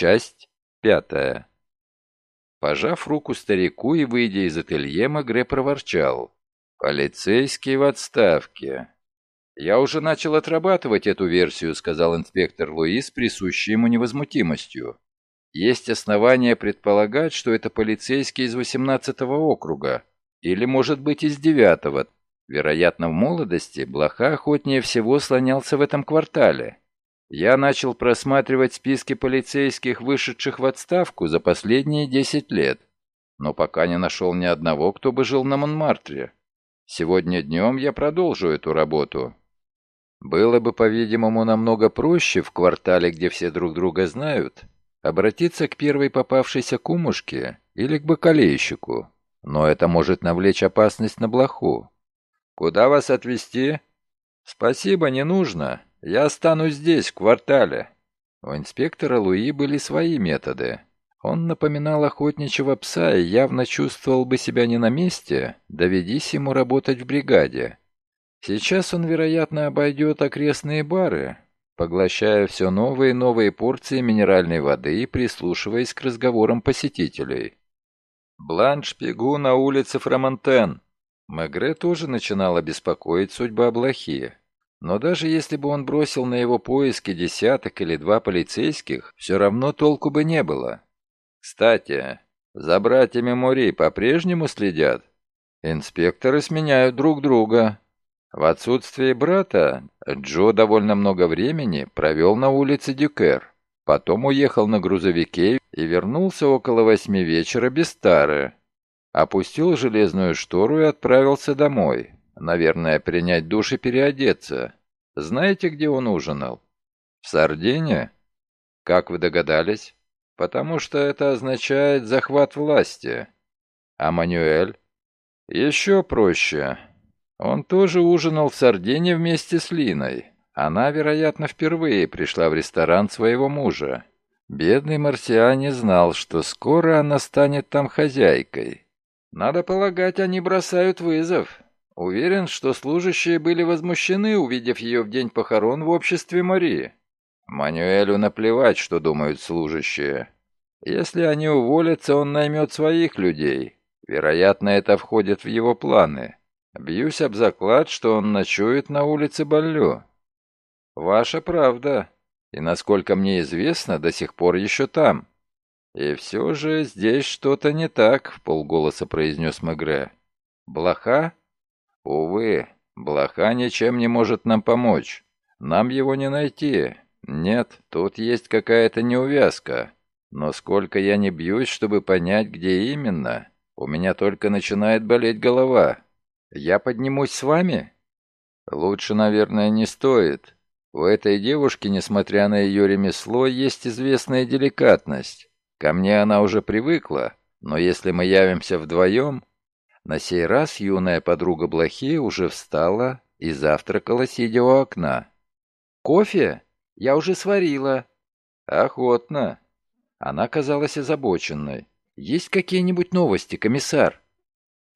Часть пятая. Пожав руку старику и выйдя из ателье, Магре проворчал. «Полицейский в отставке». «Я уже начал отрабатывать эту версию», — сказал инспектор Луис, присущий ему невозмутимостью. «Есть основания предполагать, что это полицейский из 18-го округа, или, может быть, из 9-го. Вероятно, в молодости Блоха охотнее всего слонялся в этом квартале. Я начал просматривать списки полицейских, вышедших в отставку за последние 10 лет, но пока не нашел ни одного, кто бы жил на Монмартре. Сегодня днем я продолжу эту работу. Было бы, по-видимому, намного проще в квартале, где все друг друга знают, обратиться к первой попавшейся кумушке или к бакалейщику, но это может навлечь опасность на блоху. «Куда вас отвезти?» «Спасибо, не нужно. Я останусь здесь, в квартале». У инспектора Луи были свои методы. Он напоминал охотничьего пса и явно чувствовал бы себя не на месте, доведись ему работать в бригаде. Сейчас он, вероятно, обойдет окрестные бары, поглощая все новые и новые порции минеральной воды и прислушиваясь к разговорам посетителей. «Бланш Пегу на улице Фромантен». Мегре тоже начинала беспокоить судьба Блохи. Но даже если бы он бросил на его поиски десяток или два полицейских, все равно толку бы не было. Кстати, за братьями Мори по-прежнему следят? Инспекторы сменяют друг друга. В отсутствие брата Джо довольно много времени провел на улице Дюкер. Потом уехал на грузовике и вернулся около восьми вечера без тары. Опустил железную штору и отправился домой. Наверное, принять душ и переодеться. Знаете, где он ужинал? В Сардине? Как вы догадались? Потому что это означает захват власти. А Манюэль? Еще проще. Он тоже ужинал в Сардине вместе с Линой. Она, вероятно, впервые пришла в ресторан своего мужа. Бедный марсиане знал, что скоро она станет там хозяйкой. Надо полагать, они бросают вызов. Уверен, что служащие были возмущены, увидев ее в день похорон в обществе Марии. Мануэлю наплевать, что думают служащие. Если они уволятся, он наймет своих людей. Вероятно, это входит в его планы. Бьюсь об заклад, что он ночует на улице Баллю. Ваша правда. И, насколько мне известно, до сих пор еще там. И все же здесь что-то не так, в полголоса произнес Мегре. Блоха? Увы, блоха ничем не может нам помочь. Нам его не найти. Нет, тут есть какая-то неувязка. Но сколько я не бьюсь, чтобы понять, где именно, у меня только начинает болеть голова. Я поднимусь с вами? Лучше, наверное, не стоит. У этой девушки, несмотря на ее ремесло, есть известная деликатность. Ко мне она уже привыкла, но если мы явимся вдвоем, на сей раз юная подруга Блохи уже встала и завтракала, сидя у окна. «Кофе? Я уже сварила». «Охотно». Она казалась озабоченной. «Есть какие-нибудь новости, комиссар?»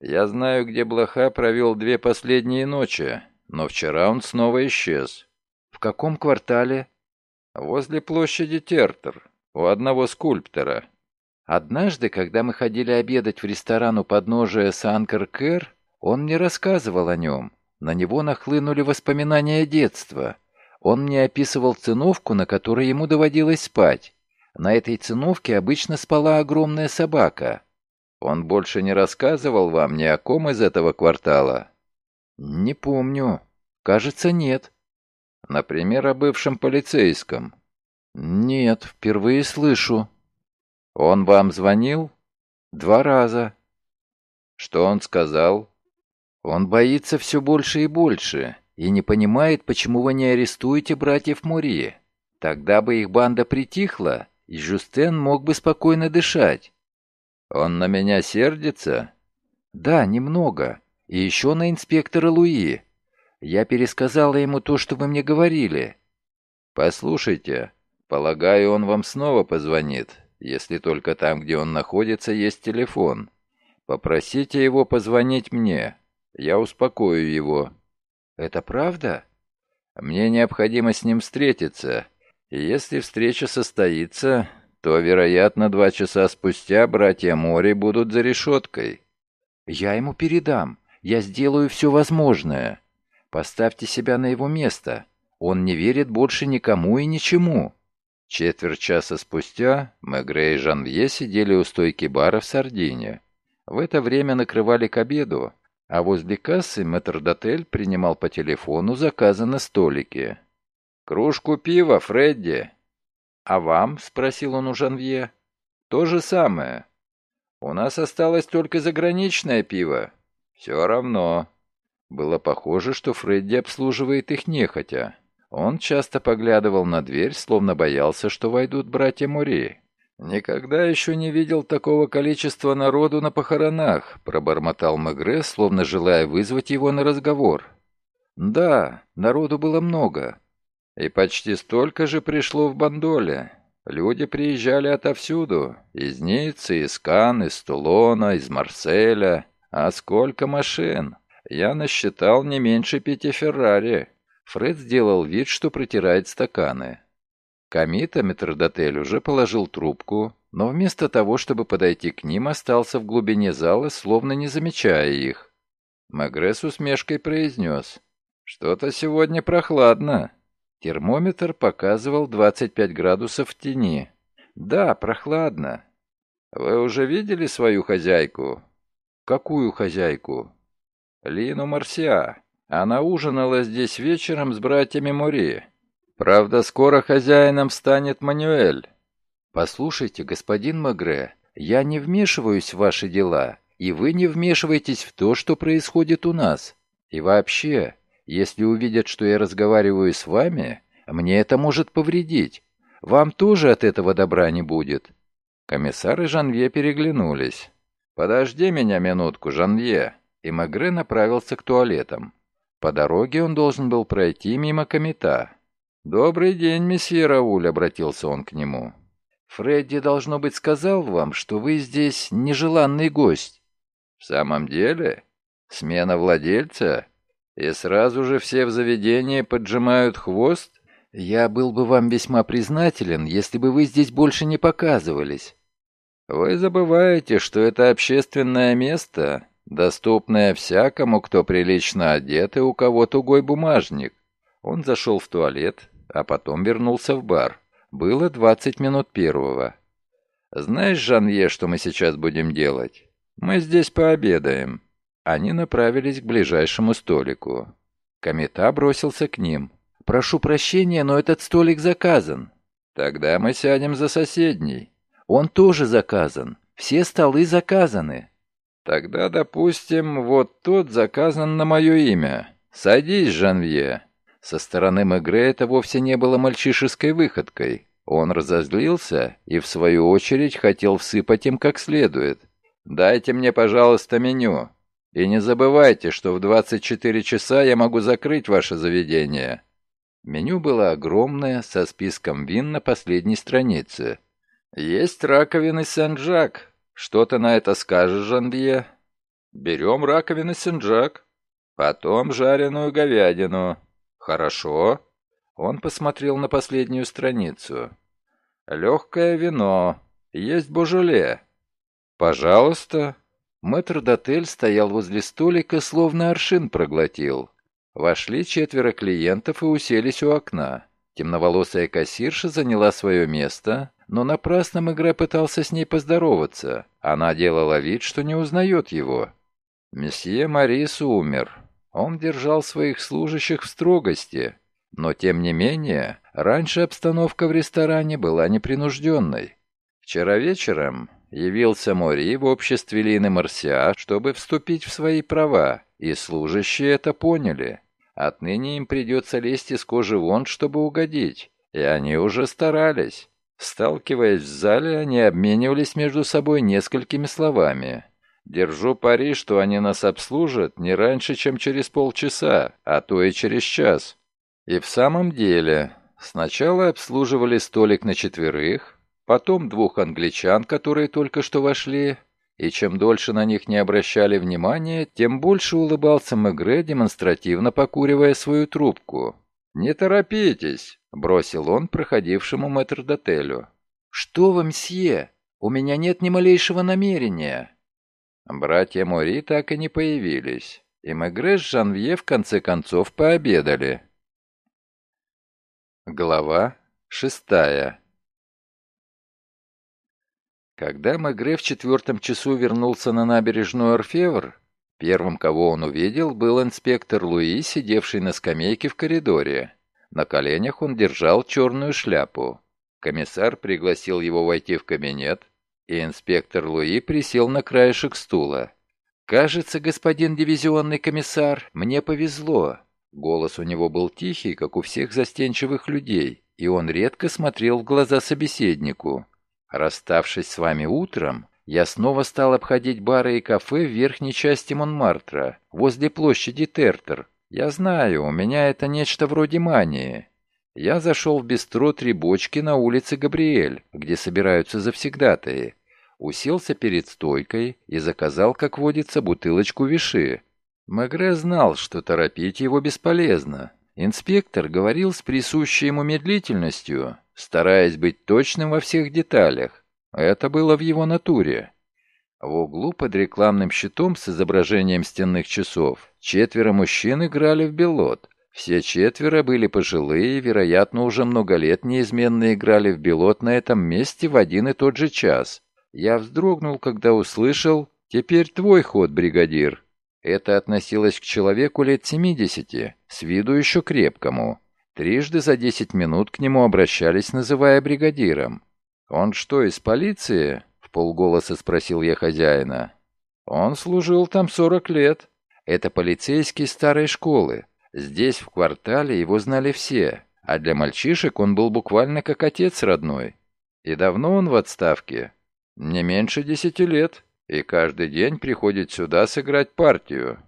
«Я знаю, где Блоха провел две последние ночи, но вчера он снова исчез». «В каком квартале?» «Возле площади Тертер, у одного скульптора». Однажды, когда мы ходили обедать в ресторан у подножия Санкар-Кэр, он мне рассказывал о нем. На него нахлынули воспоминания детства. Он мне описывал циновку, на которой ему доводилось спать. На этой циновке обычно спала огромная собака. Он больше не рассказывал вам ни о ком из этого квартала? Не помню. Кажется, нет. Например, о бывшем полицейском? Нет, впервые слышу. «Он вам звонил?» «Два раза». «Что он сказал?» «Он боится все больше и больше и не понимает, почему вы не арестуете братьев Мури. Тогда бы их банда притихла, и Жустен мог бы спокойно дышать». «Он на меня сердится?» «Да, немного. И еще на инспектора Луи. Я пересказала ему то, что вы мне говорили». «Послушайте, полагаю, он вам снова позвонит если только там, где он находится, есть телефон. Попросите его позвонить мне. Я успокою его». «Это правда?» «Мне необходимо с ним встретиться. И если встреча состоится, то, вероятно, два часа спустя братья Мори будут за решеткой. Я ему передам. Я сделаю все возможное. Поставьте себя на его место. Он не верит больше никому и ничему. Четверть часа спустя Мегре и Жанвье сидели у стойки бара в Сардине. В это время накрывали к обеду, а возле кассы метрдотель принимал по телефону заказы на столике. «Кружку пива, Фредди!» «А вам?» — спросил он у Жанвье. «То же самое. У нас осталось только заграничное пиво. Все равно». Было похоже, что Фредди обслуживает их нехотя. Он часто поглядывал на дверь, словно боялся, что войдут братья Мури. «Никогда еще не видел такого количества народу на похоронах», — пробормотал Мегре, словно желая вызвать его на разговор. «Да, народу было много. И почти столько же пришло в Бандоле. Люди приезжали отовсюду, из Ниццы, из Кан, из Тулона, из Марселя. А сколько машин! Я насчитал не меньше пяти Феррари». Фред сделал вид, что протирает стаканы. Комита метрдотель уже положил трубку, но вместо того, чтобы подойти к ним, остался в глубине зала, словно не замечая их. Магре с усмешкой произнес. «Что-то сегодня прохладно». Термометр показывал 25 градусов в тени. «Да, прохладно». «Вы уже видели свою хозяйку?» «Какую хозяйку?» «Лину Марсиа. Она ужинала здесь вечером с братьями Мори. Правда, скоро хозяином станет Манюэль. Послушайте, господин Магре, я не вмешиваюсь в ваши дела, и вы не вмешиваетесь в то, что происходит у нас. И вообще, если увидят, что я разговариваю с вами, мне это может повредить. Вам тоже от этого добра не будет». Комиссар и Жанвье переглянулись. «Подожди меня минутку, Жанвье!» И Магре направился к туалетам. По дороге он должен был пройти мимо комета. «Добрый день, месье Рауль», — обратился он к нему. «Фредди, должно быть, сказал вам, что вы здесь нежеланный гость». «В самом деле? Смена владельца? И сразу же все в заведении поджимают хвост?» «Я был бы вам весьма признателен, если бы вы здесь больше не показывались». «Вы забываете, что это общественное место, доступное всякому, кто прилично одет и у кого тугой бумажник». Он зашел в туалет, а потом вернулся в бар. Было 20 минут первого. «Знаешь, Жанье, что мы сейчас будем делать? Мы здесь пообедаем». Они направились к ближайшему столику. Комета бросился к ним. «Прошу прощения, но этот столик заказан». «Тогда мы сядем за соседний». «Он тоже заказан. Все столы заказаны». «Тогда, допустим, вот тот заказан на мое имя. Садись, Жанвье». Со стороны Мегре это вовсе не было мальчишеской выходкой. Он разозлился и, в свою очередь, хотел всыпать им как следует. «Дайте мне, пожалуйста, меню. И не забывайте, что в 24 часа я могу закрыть ваше заведение». Меню было огромное, со списком вин на последней странице. «Есть раковины Сен-Жак. Что ты на это скажешь, Жанвье?» «Берем раковины Сен-Жак. Потом жареную говядину. «Хорошо». Он посмотрел на последнюю страницу. «Легкое вино. Есть божеле». «Пожалуйста». Мэтр-дотель стоял возле столика, словно аршин проглотил. Вошли четверо клиентов и уселись у окна. Темноволосая кассирша заняла свое место, но напрасно Мегре пытался с ней поздороваться. Она делала вид, что не узнает его. Месье Марис умер. Он держал своих служащих в строгости, но тем не менее, раньше обстановка в ресторане была непринужденной. Вчера вечером явился Мори в обществе Лины Марсиа, чтобы вступить в свои права, и служащие это поняли. Отныне им придется лезть из кожи вон, чтобы угодить, и они уже старались. Сталкиваясь в зале, они обменивались между собой несколькими словами. Держу пари, что они нас обслужат не раньше, чем через полчаса, а то и через час. И в самом деле, сначала обслуживали столик на четверых, потом двух англичан, которые только что вошли, и чем дольше на них не обращали внимания, тем больше улыбался Мегре, демонстративно покуривая свою трубку. «Не торопитесь», — бросил он проходившему мэтрдотелю. «Что вы, мсье? У меня нет ни малейшего намерения». Братья Мори так и не появились, и Мегре с Жанвье в конце концов пообедали. Глава шестая Когда Мегре в четвертом часу вернулся на набережную Орфевр, первым, кого он увидел, был инспектор Луи, сидевший на скамейке в коридоре. На коленях он держал черную шляпу. Комиссар пригласил его войти в кабинет, и инспектор Луи присел на краешек стула. «Кажется, господин дивизионный комиссар, мне повезло». Голос у него был тихий, как у всех застенчивых людей, и он редко смотрел в глаза собеседнику. «Расставшись с вами утром, я снова стал обходить бары и кафе в верхней части Монмартра, возле площади Тертер. Я знаю, у меня это нечто вроде мании. Я зашел в бистро «Три бочки» на улице Габриэль, где собираются завсегдатаи. Уселся перед стойкой и заказал, как водится, бутылочку виши. Мегре знал, что торопить его бесполезно. Инспектор говорил с присущей ему медлительностью, стараясь быть точным во всех деталях. Это было в его натуре. В углу под рекламным щитом с изображением стенных часов четверо мужчин играли в белот. Все четверо были пожилые и, вероятно, уже много лет неизменно играли в белот на этом месте в один и тот же час. Я вздрогнул, когда услышал «Теперь твой ход, бригадир». Это относилось к человеку лет 70, с виду еще крепкому. Трижды за 10 минут к нему обращались, называя бригадиром. «Он что, из полиции?» — в полголоса спросил я хозяина. «Он служил там 40 лет. Это полицейский старой школы. Здесь, в квартале, его знали все, а для мальчишек он был буквально как отец родной. И давно он в отставке? Не меньше десяти лет, и каждый день приходит сюда сыграть партию.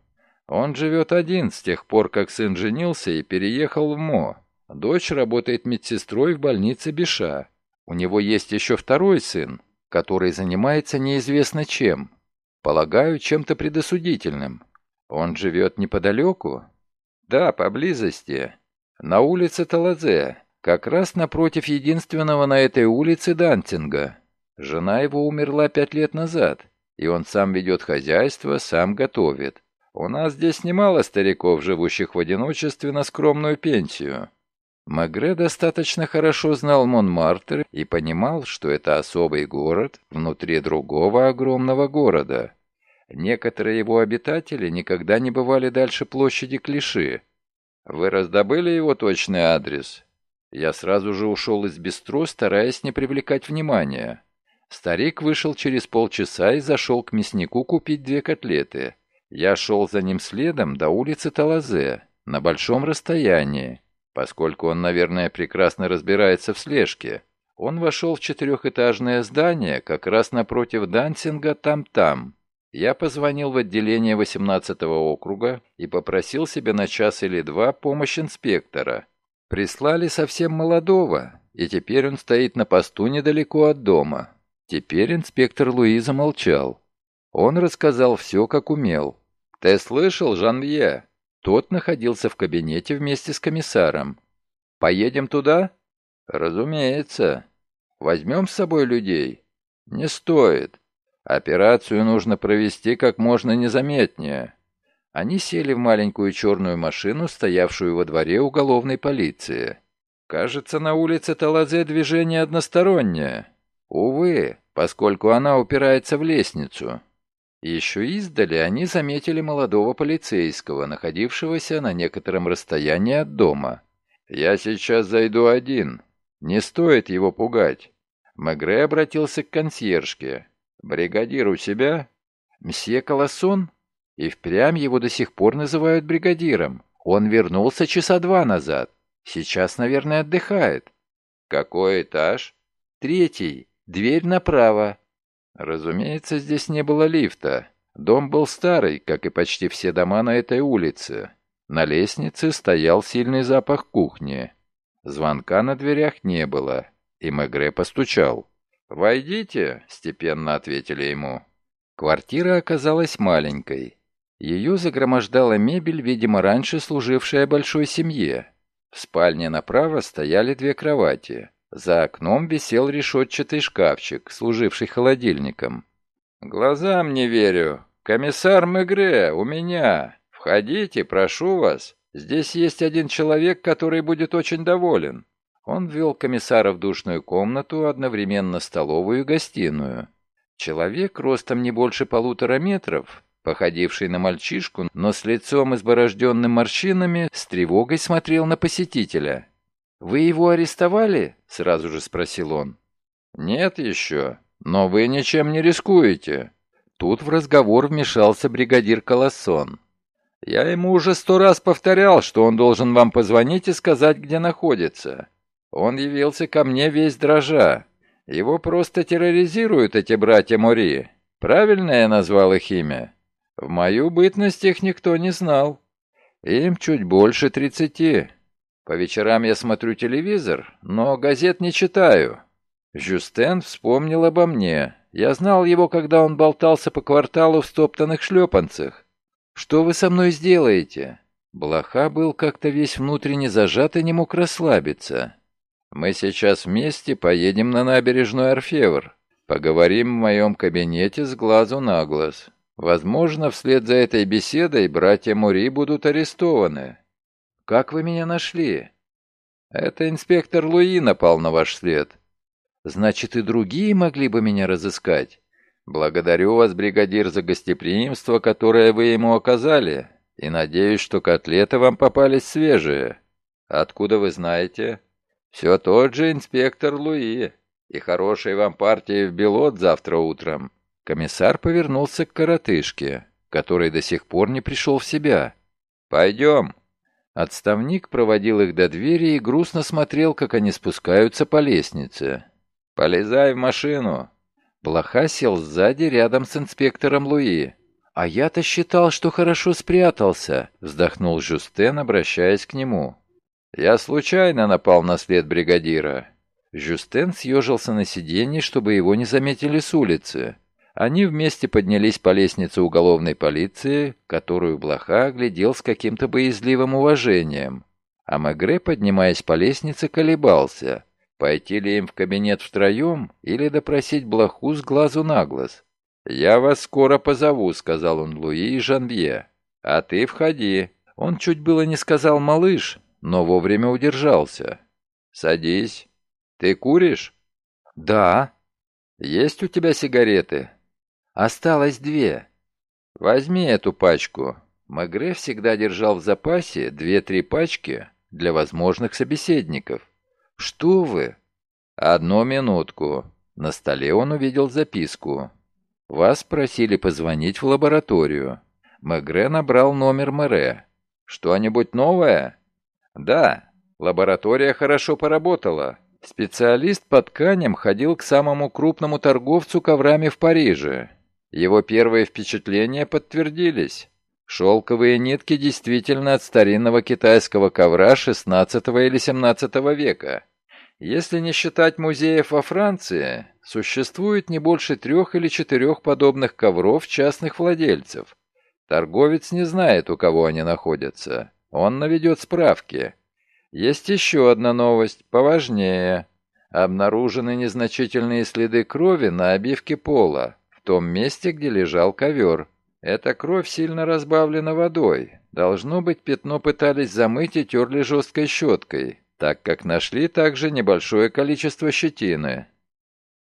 Он живет один с тех пор, как сын женился и переехал в МО. Дочь работает медсестрой в больнице Биша. У него есть еще второй сын, который занимается неизвестно чем. Полагаю, чем-то предосудительным. Он живет неподалеку, «Да, поблизости. На улице Талазе, как раз напротив единственного на этой улице Дантинга. Жена его умерла пять лет назад, и он сам ведет хозяйство, сам готовит. У нас здесь немало стариков, живущих в одиночестве на скромную пенсию». Магре достаточно хорошо знал Монмартр и понимал, что это особый город внутри другого огромного города. Некоторые его обитатели никогда не бывали дальше площади Клиши. Вы раздобыли его точный адрес? Я сразу же ушел из бистро, стараясь не привлекать внимания. Старик вышел через полчаса и зашел к мяснику купить две котлеты. Я шел за ним следом до улицы Талазе, на большом расстоянии, поскольку он, наверное, прекрасно разбирается в слежке. Он вошел в четырехэтажное здание, как раз напротив Дансинга там-там. Я позвонил в отделение 18-го округа и попросил себе на час или два помощь инспектора. Прислали совсем молодого, и теперь он стоит на посту недалеко от дома. Теперь инспектор Луи замолчал. Он рассказал все, как умел. «Ты слышал, Жанвье?» Тот находился в кабинете вместе с комиссаром. «Поедем туда?» «Разумеется. Возьмем с собой людей?» «Не стоит. Операцию нужно провести как можно незаметнее. Они сели в маленькую черную машину, стоявшую во дворе уголовной полиции. Кажется, на улице Талазе движение одностороннее. Увы, поскольку она упирается в лестницу. Еще издали они заметили молодого полицейского, находившегося на некотором расстоянии от дома. «Я сейчас зайду один. Не стоит его пугать». Мегре обратился к консьержке. «Бригадир у себя?» «Мсье Колоссон?» И впрямь его до сих пор называют бригадиром. Он вернулся часа два назад. Сейчас, наверное, отдыхает. «Какой этаж?» «Третий. Дверь направо». Разумеется, здесь не было лифта. Дом был старый, как и почти все дома на этой улице. На лестнице стоял сильный запах кухни. Звонка на дверях не было, и Мегре постучал. «Войдите», — степенно ответили ему. Квартира оказалась маленькой. Ее загромождала мебель, видимо, раньше служившая большой семье. В спальне направо стояли две кровати. За окном висел решетчатый шкафчик, служивший холодильником. «Глазам не верю. Комиссар Мегре, у меня. Входите, прошу вас. Здесь есть один человек, который будет очень доволен». Он ввел комиссара в душную комнату, одновременно столовую и гостиную. Человек ростом не больше полутора метров, походивший на мальчишку, но с лицом изборожденным морщинами, с тревогой смотрел на посетителя. «Вы его арестовали?» — сразу же спросил он. «Нет еще, но вы ничем не рискуете». Тут в разговор вмешался бригадир Колоссон. «Я ему уже сто раз повторял, что он должен вам позвонить и сказать, где находится. Он явился ко мне весь дрожа. Его просто терроризируют эти братья Мори. Правильно я назвал их имя? В мою бытность их никто не знал. Им чуть больше тридцати. По вечерам я смотрю телевизор, но газет не читаю. Жюстен вспомнил обо мне. Я знал его, когда он болтался по кварталу в стоптанных шлепанцах. «Что вы со мной сделаете?» Блоха был как-то весь внутренне зажат и не мог расслабиться. Мы сейчас вместе поедем на набережную Орфевр. Поговорим в моем кабинете с глазу на глаз. Возможно, вслед за этой беседой братья Мури будут арестованы. Как вы меня нашли? Это инспектор Луи напал на ваш след. Значит, и другие могли бы меня разыскать. Благодарю вас, бригадир, за гостеприимство, которое вы ему оказали, и надеюсь, что котлеты вам попались свежие. Откуда вы знаете? Все тот же инспектор Луи. И хорошей вам партии в Белот завтра утром». Комиссар повернулся к коротышке, который до сих пор не пришел в себя. «Пойдем». Отставник проводил их до двери и грустно смотрел, как они спускаются по лестнице. «Полезай в машину». Блоха сел сзади рядом с инспектором Луи. «А я-то считал, что хорошо спрятался», — вздохнул Жюстен, обращаясь к нему. «Я случайно напал на след бригадира». Жюстен съежился на сиденье, чтобы его не заметили с улицы. Они вместе поднялись по лестнице уголовной полиции, которую Блоха оглядел с каким-то боязливым уважением. А Мегре, поднимаясь по лестнице, колебался, пойти ли им в кабинет втроем или допросить Блоху с глазу на глаз. «Я вас скоро позову», — сказал он Луи и Жанвье. «А ты входи». Он чуть было не сказал «малыш», но вовремя удержался. «Садись. Ты куришь?» «Да». «Есть у тебя сигареты?» «Осталось две». «Возьми эту пачку». Магре всегда держал в запасе две-три пачки для возможных собеседников. «Что вы?» «Одну минутку». На столе он увидел записку. «Вас просили позвонить в лабораторию». Мегре набрал номер Мэре. «Что-нибудь новое?» Да, лаборатория хорошо поработала. Специалист по тканям ходил к самому крупному торговцу коврами в Париже. Его первые впечатления подтвердились. Шелковые нитки действительно от старинного китайского ковра XVI или XVII века. Если не считать музеев во Франции, существует не больше трех или четырех подобных ковров частных владельцев. Торговец не знает, у кого они находятся. Он наведет справки. Есть еще одна новость, поважнее. Обнаружены незначительные следы крови на обивке пола, том месте, где лежал ковер. Эта кровь сильно разбавлена водой. Должно быть, пятно пытались замыть и терли жесткой щеткой, так как нашли также небольшое количество щетины.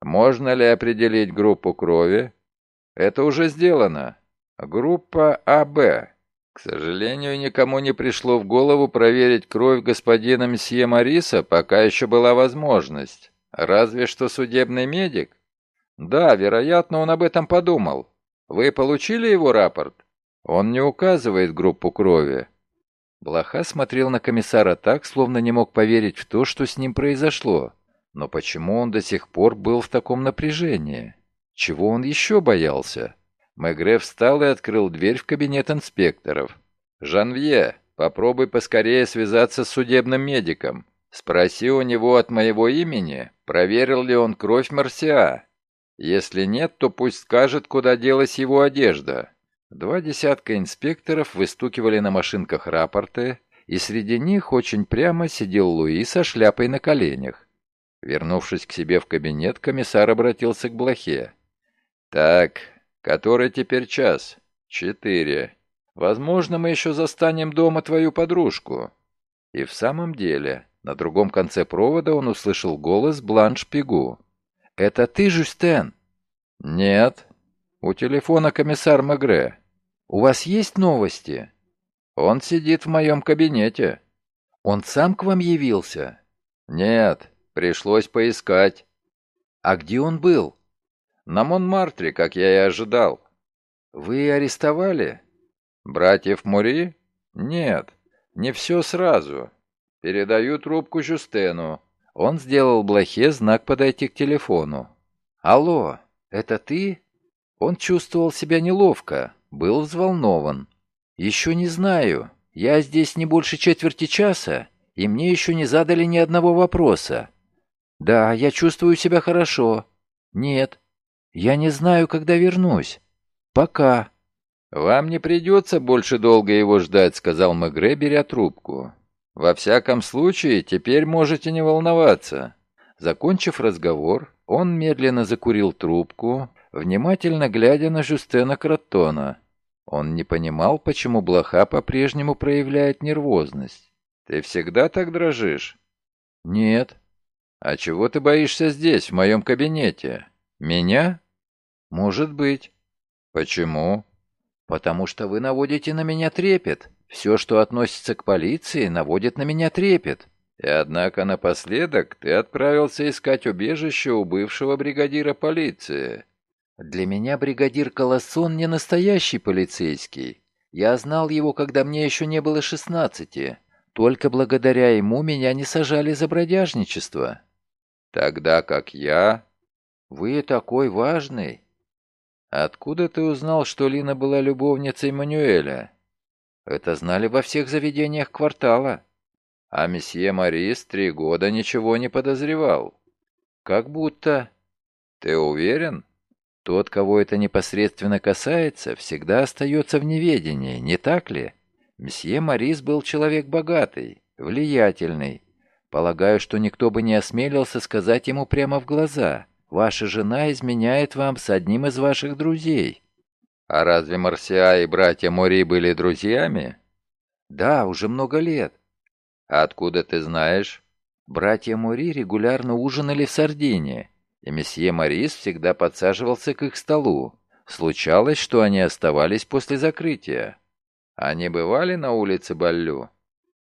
Можно ли определить группу крови? Это уже сделано. Группа АБ. К сожалению, никому не пришло в голову проверить кровь господина мсье Мариса, пока еще была возможность. Разве что судебный медик? Да, вероятно, он об этом подумал. Вы получили его рапорт? Он не указывает группу крови. Блоха смотрел на комиссара так, словно не мог поверить в то, что с ним произошло. Но почему он до сих пор был в таком напряжении? Чего он еще боялся? Мегре встал и открыл дверь в кабинет инспекторов. «Жанвье, попробуй поскорее связаться с судебным медиком. Спроси у него от моего имени, проверил ли он кровь Марсиа. Если нет, то пусть скажет, куда делась его одежда». Два десятка инспекторов выстукивали на машинках рапорты, и среди них очень прямо сидел Луи со шляпой на коленях. Вернувшись к себе в кабинет, комиссар обратился к Блохе. «Так, который теперь час?» «Четыре. Возможно, мы еще застанем дома твою подружку». И в самом деле, на другом конце провода он услышал голос Бланш Пигу. «Это ты, Жюстен?» «Нет. У телефона комиссар Магре. У вас есть новости?» «Он сидит в моем кабинете». «Он сам к вам явился?» «Нет, пришлось поискать». «А где он был?» «На Монмартре, как я и ожидал». «Вы арестовали?» «Братьев Мури? Нет, не все сразу. Передаю трубку Жюстену». Он сделал Блохе знак подойти к телефону. «Алло, это ты?» Он чувствовал себя неловко, был взволнован. «Еще не знаю. Я здесь не больше четверти часа, и мне еще не задали ни одного вопроса. Да, я чувствую себя хорошо. Нет, я не знаю, когда вернусь. Пока». «Вам не придется больше долго его ждать», — сказал Мегре, беря трубку. «Во всяком случае, теперь можете не волноваться». Закончив разговор, он медленно закурил трубку, внимательно глядя на Жюстена Кротона. Он не понимал, почему блоха по-прежнему проявляет нервозность. «Ты всегда так дрожишь?» «Нет». «А чего ты боишься здесь, в моем кабинете? Меня?» «Может быть». «Почему?» «Потому что вы наводите на меня трепет. Все, что относится к полиции, наводит на меня трепет». «И однако напоследок ты отправился искать убежище у бывшего бригадира полиции». «Для меня бригадир Колоссон не настоящий полицейский. Я знал его, когда мне еще не было шестнадцати. Только благодаря ему меня не сажали за бродяжничество». «Тогда как я...» «Вы такой важный. «Откуда ты узнал, что Лина была любовницей Мануэля?» «Это знали во всех заведениях квартала. А месье Морис три года ничего не подозревал». «Как будто...» «Ты уверен?» «Тот, кого это непосредственно касается, всегда остается в неведении, не так ли?» Месье Морис был человек богатый, влиятельный. Полагаю, что никто бы не осмелился сказать ему прямо в глаза. Ваша жена изменяет вам с одним из ваших друзей». «А разве Марсиа и братья Мори были друзьями?» «Да, уже много лет». «А откуда ты знаешь?» Братья Мори регулярно ужинали в Сардинии, и месье Морис всегда подсаживался к их столу. Случалось, что они оставались после закрытия. Они бывали на улице Баллю?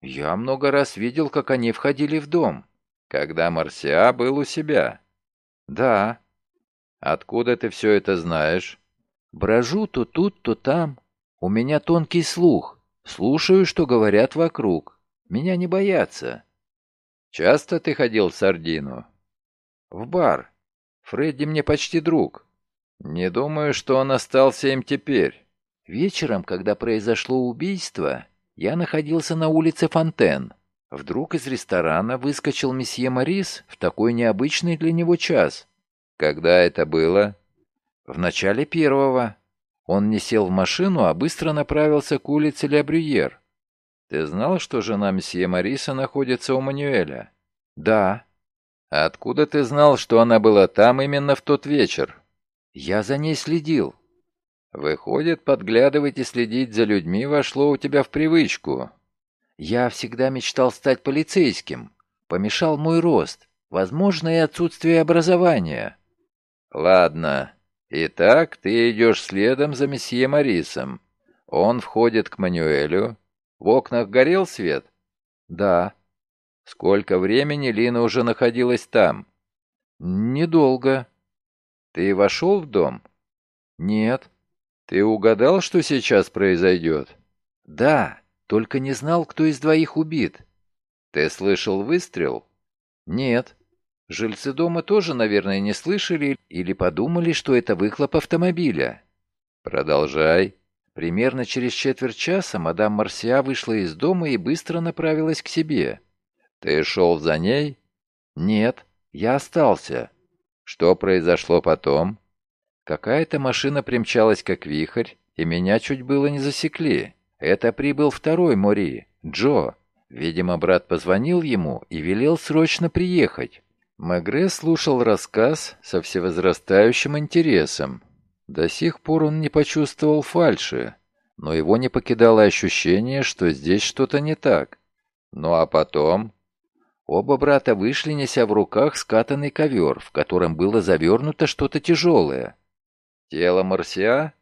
Я много раз видел, как они входили в дом, когда Марсиа был у себя. «Да». «Откуда ты все это знаешь?» «Брожу то тут, то там. У меня тонкий слух. Слушаю, что говорят вокруг. Меня не боятся». «Часто ты ходил в Сардину?» «В бар. Фредди мне почти друг. Не думаю, что он остался им теперь». Вечером, когда произошло убийство, я находился на улице Фонтен. Вдруг из ресторана выскочил месье Морис в такой необычный для него час. Когда это было? В начале первого. Он не сел в машину, а быстро направился к улице Ля Брюер. Ты знал, что жена месье Мариса находится у Мануэля? Да. А откуда ты знал, что она была там именно в тот вечер? Я за ней следил. Выходит, подглядывать и следить за людьми вошло у тебя в привычку. Я всегда мечтал стать полицейским. Помешал мой рост, возможно, и отсутствие образования. Ладно. Итак, ты идешь следом за месье Марисом. Он входит к Мануэлю. В окнах горел свет? Да. Сколько времени Лина уже находилась там? Недолго. Ты вошел в дом? Нет. Ты угадал, что сейчас произойдет? Да. Только не знал, кто из двоих убит. Ты слышал выстрел? Нет. Жильцы дома тоже, наверное, не слышали или подумали, что это выхлоп автомобиля. Продолжай. Примерно через четверть часа мадам Марсиа вышла из дома и быстро направилась к себе. Ты шел за ней? Нет, я остался. Что произошло потом? Какая-то машина примчалась как вихрь, и меня чуть было не засекли. Это прибыл второй Мори, Джо. Видимо, брат позвонил ему и велел срочно приехать. Мегре слушал рассказ со всевозрастающим интересом. До сих пор он не почувствовал фальши, но его не покидало ощущение, что здесь что-то не так. Ну а потом... Оба брата вышли, неся в руках скатанный ковер, в котором было завернуто что-то тяжелое. Тело Марсиа?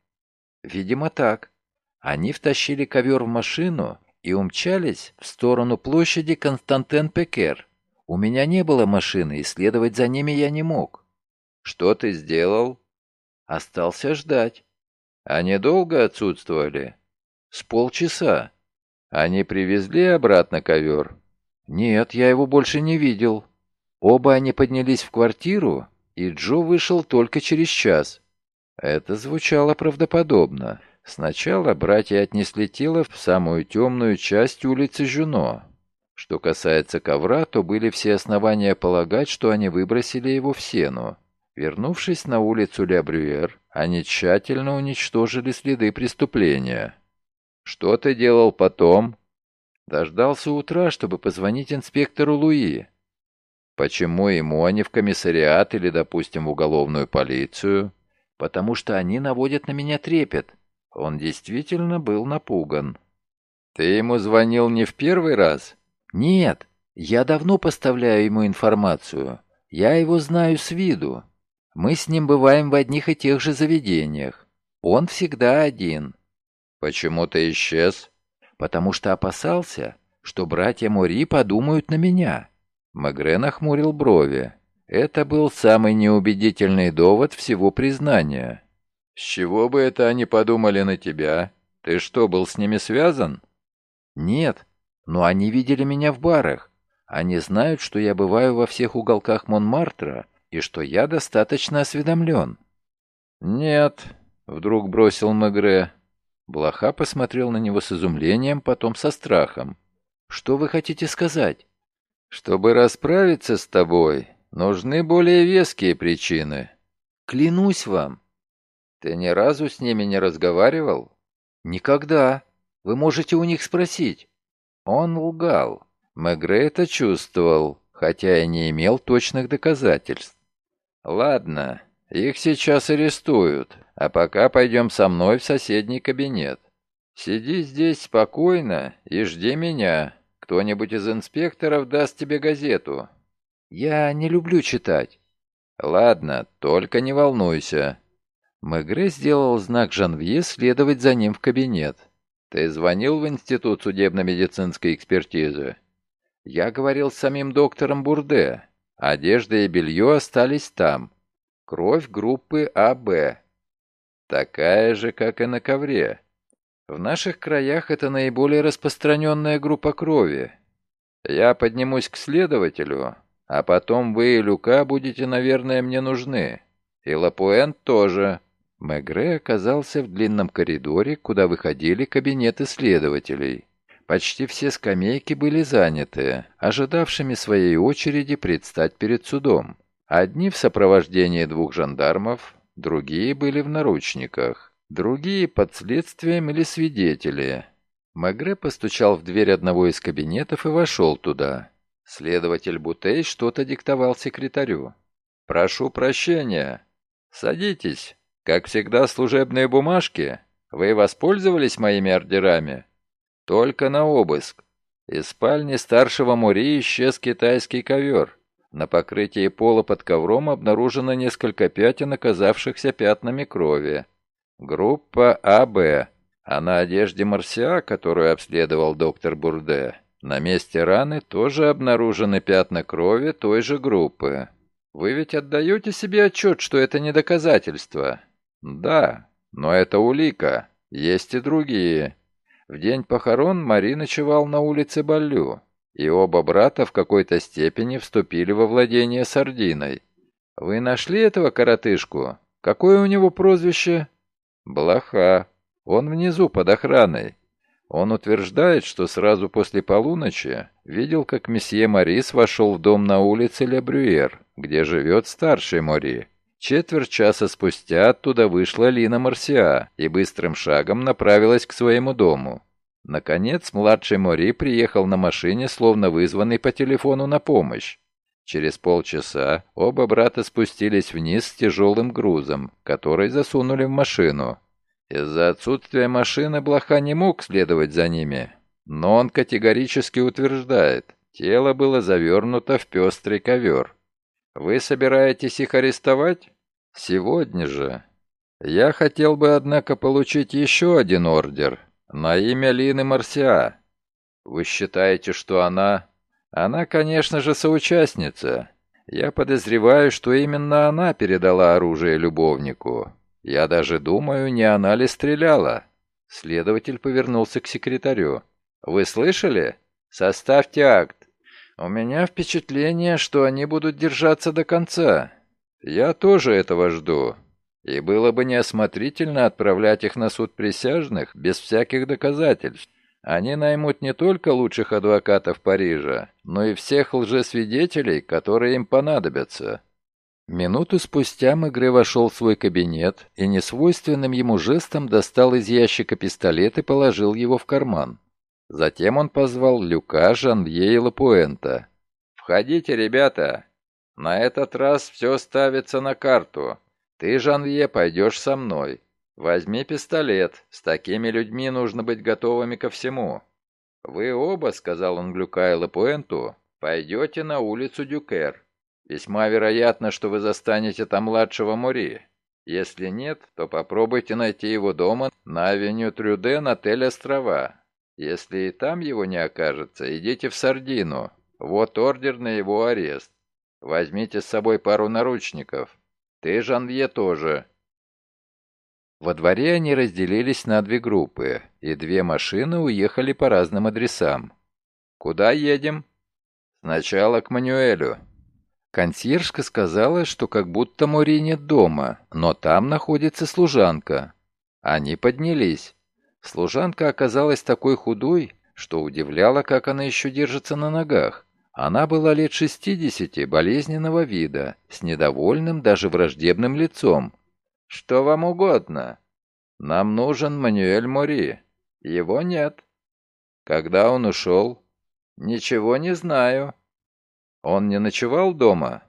Видимо, так. Они втащили ковер в машину и умчались в сторону площади Константен-Пекер. У меня не было машины, и следовать за ними я не мог. Что ты сделал? Остался ждать. Они долго отсутствовали? С полчаса. Они привезли обратно ковер? Нет, я его больше не видел. Оба они поднялись в квартиру, и Джо вышел только через час. Это звучало правдоподобно. Сначала братья отнесли тело в самую темную часть улицы Жюно. Что касается ковра, то были все основания полагать, что они выбросили его в сену. Вернувшись на улицу Ля Брюер, они тщательно уничтожили следы преступления. «Что ты делал потом?» Дождался утра, чтобы позвонить инспектору Луи. Почему ему, а не в комиссариат или, допустим, в уголовную полицию? Потому что они наводят на меня трепет. Он действительно был напуган. Ты ему звонил не в первый раз? Нет, я давно поставляю ему информацию. Я его знаю с виду. Мы с ним бываем в одних и тех же заведениях. Он всегда один. Почему ты исчез? Потому что опасался, что братья Мори подумают на меня. Магре нахмурил брови. Это был самый неубедительный довод всего признания. «С чего бы это они подумали на тебя? Ты что, был с ними связан?» «Нет, но они видели меня в барах. Они знают, что я бываю во всех уголках Монмартра и что я достаточно осведомлен». «Нет», — вдруг бросил Мегре. Блоха посмотрел на него с изумлением, потом со страхом. «Что вы хотите сказать?» «Чтобы расправиться с тобой, нужны более веские причины». «Клянусь вам». «Ты ни разу с ними не разговаривал?» «Никогда. Вы можете у них спросить». Он лгал. Мегре это чувствовал, хотя и не имел точных доказательств. «Ладно, их сейчас арестуют, а пока пойдем со мной в соседний кабинет. Сиди здесь спокойно и жди меня. Кто-нибудь из инспекторов даст тебе газету». «Я не люблю читать». «Ладно, только не волнуйся». Мегре сделал знак Жанвье следовать за ним в кабинет. «Ты звонил в Институт судебно-медицинской экспертизы?» «Я говорил с самим доктором Бурде. Одежда и белье остались там. Кровь группы АБ. Такая же, как и на ковре. В наших краях это наиболее распространенная группа крови. Я поднимусь к следователю, а потом вы и Люка будете, наверное, мне нужны. И Лапуэн тоже». Мегре оказался в длинном коридоре, куда выходили кабинеты следователей. Почти все скамейки были заняты, ожидавшими своей очереди предстать перед судом. Одни в сопровождении двух жандармов, другие были в наручниках, другие под следствием или свидетели. Мегре постучал в дверь одного из кабинетов и вошел туда. Следователь Бутей что-то диктовал секретарю. «Прошу прощения. Садитесь». Как всегда, служебные бумажки. Вы воспользовались моими ордерами? Только на обыск. Из спальни старшего Мури исчез китайский ковер. На покрытии пола под ковром обнаружено несколько пятен, оказавшихся пятнами крови. Группа АБ. А на одежде Марсиа, которую обследовал доктор Бурде, на месте раны тоже обнаружены пятна крови той же группы. Вы ведь отдаете себе отчет, что это не доказательство? «Да, но это улика. Есть и другие. В день похорон Мари ночевал на улице Баллю, и оба брата в какой-то степени вступили во владение сардиной. Вы нашли этого коротышку? Какое у него прозвище?» «Блоха. Он внизу под охраной. Он утверждает, что сразу после полуночи видел, как месье Марис вошел в дом на улице Ле где живет старший Мори. Четверть часа спустя оттуда вышла Лина Марсиа и быстрым шагом направилась к своему дому. Наконец, младший Мори приехал на машине, словно вызванный по телефону на помощь. Через полчаса оба брата спустились вниз с тяжелым грузом, который засунули в машину. Из-за отсутствия машины Блоха не мог следовать за ними, но он категорически утверждает, тело было завернуто в пестрый ковер. «Вы собираетесь их арестовать?» «Сегодня же. Я хотел бы, однако, получить еще один ордер на имя Лины Марсиа. Вы считаете, что она...» Она, конечно же, соучастница. Я подозреваю, что именно она передала оружие любовнику. Я даже думаю, не она ли стреляла. Следователь повернулся к секретарю. «Вы слышали? Составьте акт. У меня впечатление, что они будут держаться до конца. Я тоже этого жду. И было бы неосмотрительно отправлять их на суд присяжных без всяких доказательств. Они наймут не только лучших адвокатов Парижа, но и всех лжесвидетелей, которые им понадобятся. Минуту спустя Мегре вошел в свой кабинет и несвойственным ему жестом достал из ящика пистолет и положил его в карман. Затем он позвал Люка, Жанвье и Лапуэнта. «Входите, ребята! На этот раз все ставится на карту. Ты, Жанвье, пойдешь со мной. «Возьми пистолет. С такими людьми нужно быть готовыми ко всему». «Вы оба», — сказал он Глюка и Лапуэнту, — «пойдете на улицу Дюкер. Весьма вероятно, что вы застанете там младшего Мори. Если нет, то попробуйте найти его дома на авеню Трюден, отель «Острова». Если и там его не окажется, идите в Сардину. Вот ордер на его арест. Возьмите с собой пару наручников. Ты, Жанвье, тоже. Во дворе они разделились на две группы, и две машины уехали по разным адресам. «Куда едем?» «Сначала к Мануэлю». Консьержка сказала, что как будто Мори нет дома, но там находится служанка. Они поднялись. Служанка оказалась такой худой, что удивляло, как она еще держится на ногах. Она была лет шестидесяти, болезненного вида, с недовольным, даже враждебным лицом. «Что вам угодно?» «Нам нужен Мануэль Мори. Его нет». «Когда он ушел?» «Ничего не знаю». «Он не ночевал дома?»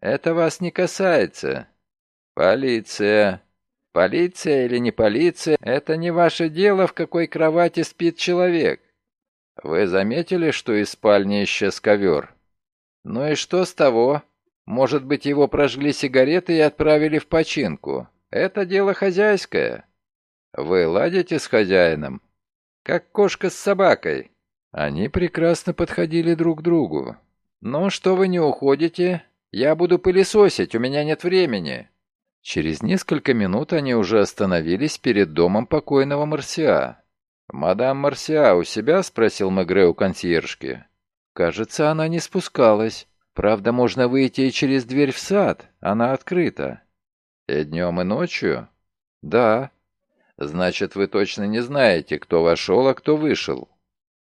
«Это вас не касается». «Полиция». «Полиция или не полиция, это не ваше дело, в какой кровати спит человек». «Вы заметили, что из спальни исчез ковер?» «Ну и что с того? Может быть, его прожгли сигареты и отправили в починку?» Это дело хозяйское. Вы ладите с хозяином? Как кошка с собакой. Они прекрасно подходили друг к другу. «Ну, что вы не уходите? Я буду пылесосить, у меня нет времени». Через несколько минут они уже остановились перед домом покойного Марсиа. «Мадам Марсиа у себя?» — спросил Мегре у консьержки. «Кажется, она не спускалась. Правда, можно выйти и через дверь в сад, она открыта». «И днем, и ночью?» «Да». «Значит, вы точно не знаете, кто вошел, а кто вышел?»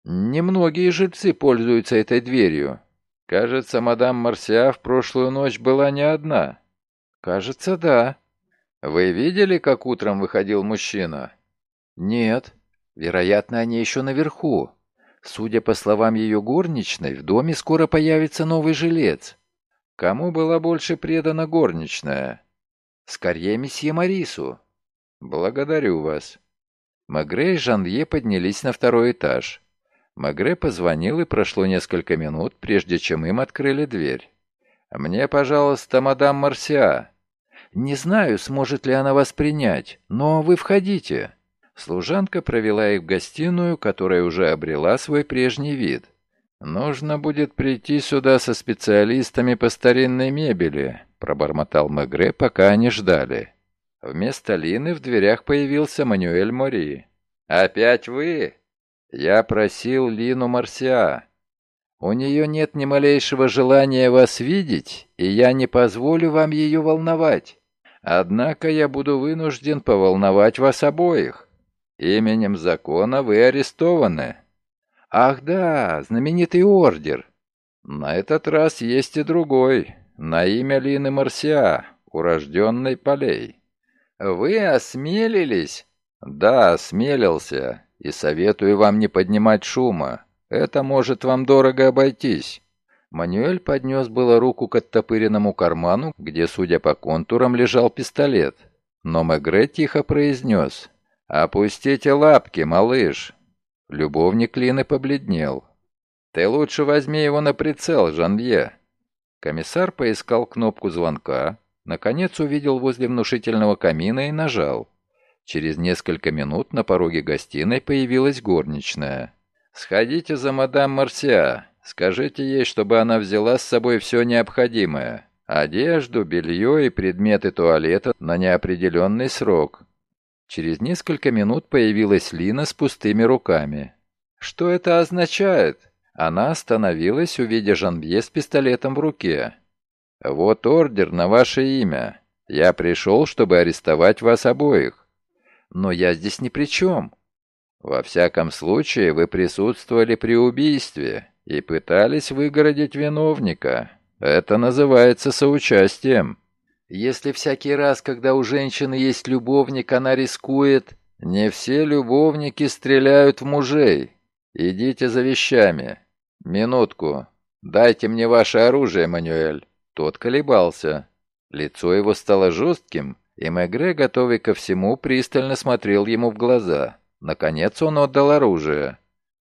«Немногие жильцы пользуются этой дверью. Кажется, мадам Марсиа в прошлую ночь была не одна». «Кажется, да». «Вы видели, как утром выходил мужчина?» «Нет. Вероятно, они еще наверху. Судя по словам ее горничной, в доме скоро появится новый жилец. Кому была больше предана горничная?» «Скорее месье Марису». «Благодарю вас». Магре и Жанье поднялись на второй этаж. Магре позвонил, и прошло несколько минут, прежде чем им открыли дверь. «Мне, пожалуйста, мадам Марсиа». «Не знаю, сможет ли она вас принять, но вы входите». Служанка провела их в гостиную, которая уже обрела свой прежний вид. «Нужно будет прийти сюда со специалистами по старинной мебели», — пробормотал Мегре, пока они ждали. Вместо Лины в дверях появился Мануэль Мори. «Опять вы?» «Я просил Лину Марсиа. У нее нет ни малейшего желания вас видеть, и я не позволю вам ее волновать. Однако я буду вынужден поволновать вас обоих. Именем закона вы арестованы». «Ах да, знаменитый ордер!» «На этот раз есть и другой, на имя Лины Марсиа, урожденной Полей». «Вы осмелились?» «Да, осмелился, и советую вам не поднимать шума. Это может вам дорого обойтись. Мануэль поднес было руку к оттопыренному карману, где, судя по контурам, лежал пистолет. Но Мегре тихо произнес «Опустите лапки, малыш!» Любовник Лины побледнел. «Ты лучше возьми его на прицел, Жанвье!» Комиссар поискал кнопку звонка, наконец увидел возле внушительного камина и нажал. Через несколько минут на пороге гостиной появилась горничная. «Сходите за мадам Марсиа. Скажите ей, чтобы она взяла с собой все необходимое. Одежду, белье и предметы туалета на неопределенный срок. Через несколько минут появилась Лина с пустыми руками. «Что это означает?» Она остановилась, увидя Жанбье с пистолетом в руке. «Вот ордер на ваше имя. Я пришел, чтобы арестовать вас обоих. Но я здесь ни при чем. Во всяком случае, вы присутствовали при убийстве и пытались выгородить виновника. Это называется соучастием». Если всякий раз, когда у женщины есть любовник, она рискует... Не все любовники стреляют в мужей. Идите за вещами. Минутку. Дайте мне ваше оружие, Мануэль. Тот колебался. Лицо его стало жестким, и Мегре, готовый ко всему, пристально смотрел ему в глаза. Наконец он отдал оружие.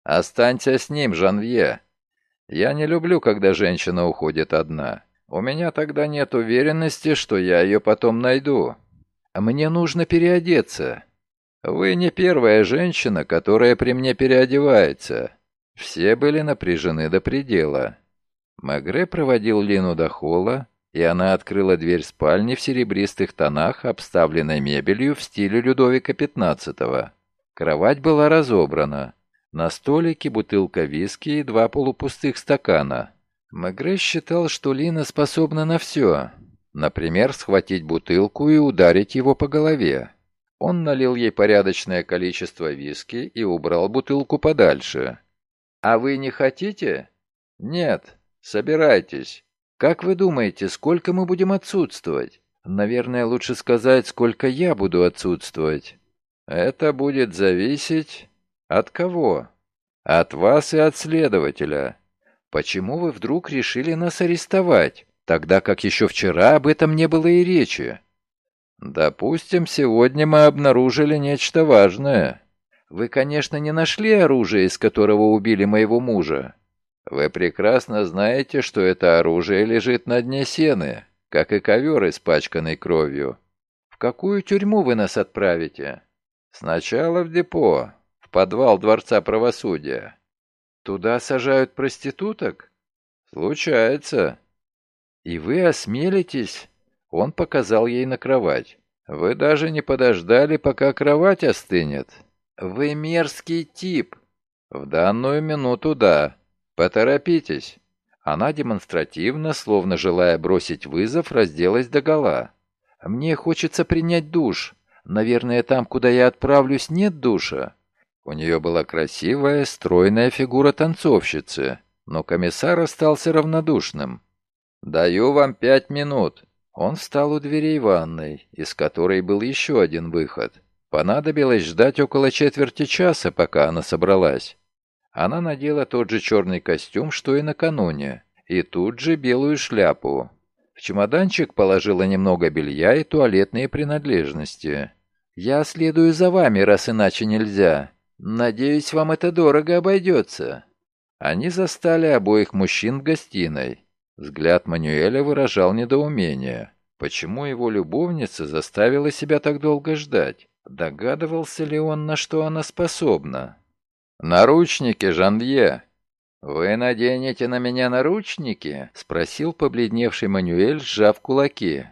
«Останься с ним, Жанвье. Я не люблю, когда женщина уходит одна. У меня тогда нет уверенности, что я ее потом найду. Мне нужно переодеться. Вы не первая женщина, которая при мне переодевается. Все были напряжены до предела. Магре проводил Лину до холла, и она открыла дверь спальни в серебристых тонах, обставленной мебелью в стиле Людовика XV. Кровать была разобрана. На столике бутылка виски и два полупустых стакана. Мегре считал, что Лина способна на все. Например, схватить бутылку и ударить его по голове. Он налил ей порядочное количество виски и убрал бутылку подальше. «А вы не хотите?» «Нет. Собирайтесь. Как вы думаете, сколько мы будем отсутствовать?» «Наверное, лучше сказать, сколько я буду отсутствовать». «Это будет зависеть...» «От кого?» «От вас и от следователя». Почему вы вдруг решили нас арестовать, тогда как еще вчера об этом не было и речи? Допустим, сегодня мы обнаружили нечто важное. Вы, конечно, не нашли оружие, из которого убили моего мужа. Вы прекрасно знаете, что это оружие лежит на дне сены, как и ковер, испачканный кровью. В какую тюрьму вы нас отправите? Сначала в депо, в подвал Дворца правосудия. Туда сажают проституток? Случается. И вы осмелитесь? Он показал ей на кровать. Вы даже не подождали, пока кровать остынет. Вы мерзкий тип. В данную минуту да. Поторопитесь. Она демонстративно, словно желая бросить вызов, разделась догола. «Мне хочется принять душ. Наверное, там, куда я отправлюсь, нет душа». У нее была красивая, стройная фигура танцовщицы, но комиссар остался равнодушным. «Даю вам пять минут». Он встал у дверей ванной, из которой был еще один выход. Понадобилось ждать около четверти часа, пока она собралась. Она надела тот же черный костюм, что и накануне, и тут же белую шляпу. В чемоданчик положила немного белья и туалетные принадлежности. «Я следую за вами, раз иначе нельзя», «Надеюсь, вам это дорого обойдется». Они застали обоих мужчин в гостиной. Взгляд Мануэля выражал недоумение. Почему его любовница заставила себя так долго ждать? Догадывался ли он, на что она способна? «Наручники, Жанвье!» «Вы наденете на меня наручники?» — спросил побледневший Мануэль, сжав кулаки.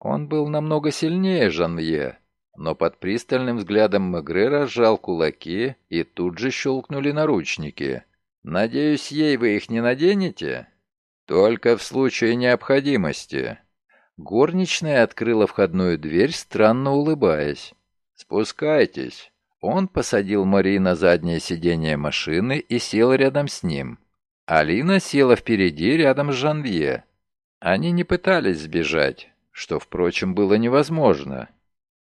Он был намного сильнее Жанвье, но под пристальным взглядом Мегре разжал кулаки и тут же щелкнули наручники. «Надеюсь, ей вы их не наденете?» «Только в случае необходимости». Горничная открыла входную дверь, странно улыбаясь. «Спускайтесь». Он посадил Мари на заднее сиденье машины и сел рядом с ним. Алина села впереди рядом с Жанвье. Они не пытались сбежать, что, впрочем, было невозможно.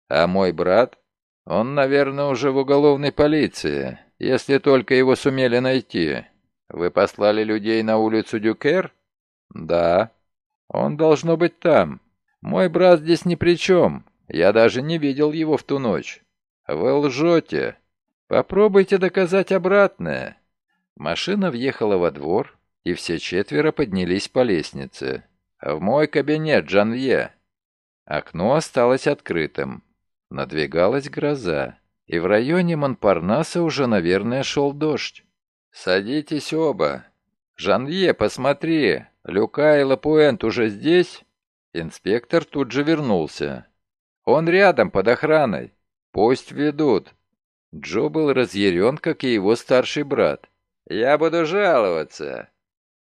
А мой брат? Он, наверное, уже в уголовной полиции, если только его сумели найти. Вы послали людей на улицу Дюкер? Да. Он должно быть там. Мой брат здесь ни при чем. Я даже не видел его в ту ночь. Вы лжете. Попробуйте доказать обратное. Машина въехала во двор, и все четверо поднялись по лестнице. «В мой кабинет, Жанвье!» Окно осталось открытым. Надвигалась гроза, и в районе Монпарнаса уже, наверное, шел дождь. «Садитесь оба. Жанвье, посмотри, Люка и Лапуэнт уже здесь?» Инспектор тут же вернулся. «Он рядом, под охраной. Пусть ведут». Джо был разъярен, как и его старший брат. «Я буду жаловаться».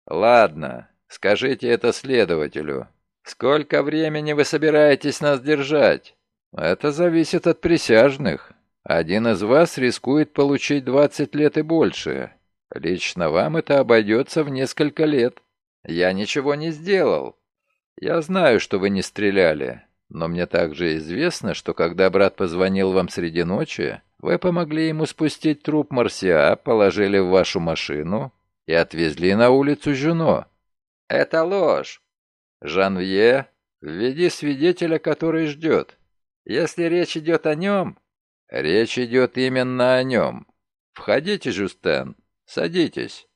«Ладно, скажите это следователю. Сколько времени вы собираетесь нас держать?» «Это зависит от присяжных. Один из вас рискует получить 20 лет и больше. Лично вам это обойдется в несколько лет. Я ничего не сделал. Я знаю, что вы не стреляли, но мне также известно, что когда брат позвонил вам среди ночи, вы помогли ему спустить труп Марсиа, положили в вашу машину и отвезли на улицу Жюно. Это ложь. Жанвье, введи свидетеля, который ждет. Если речь идет о нем, речь идет именно о нем. Входите, Жустен, садитесь.